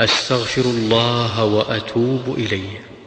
أستغفر الله وأتوب إليه.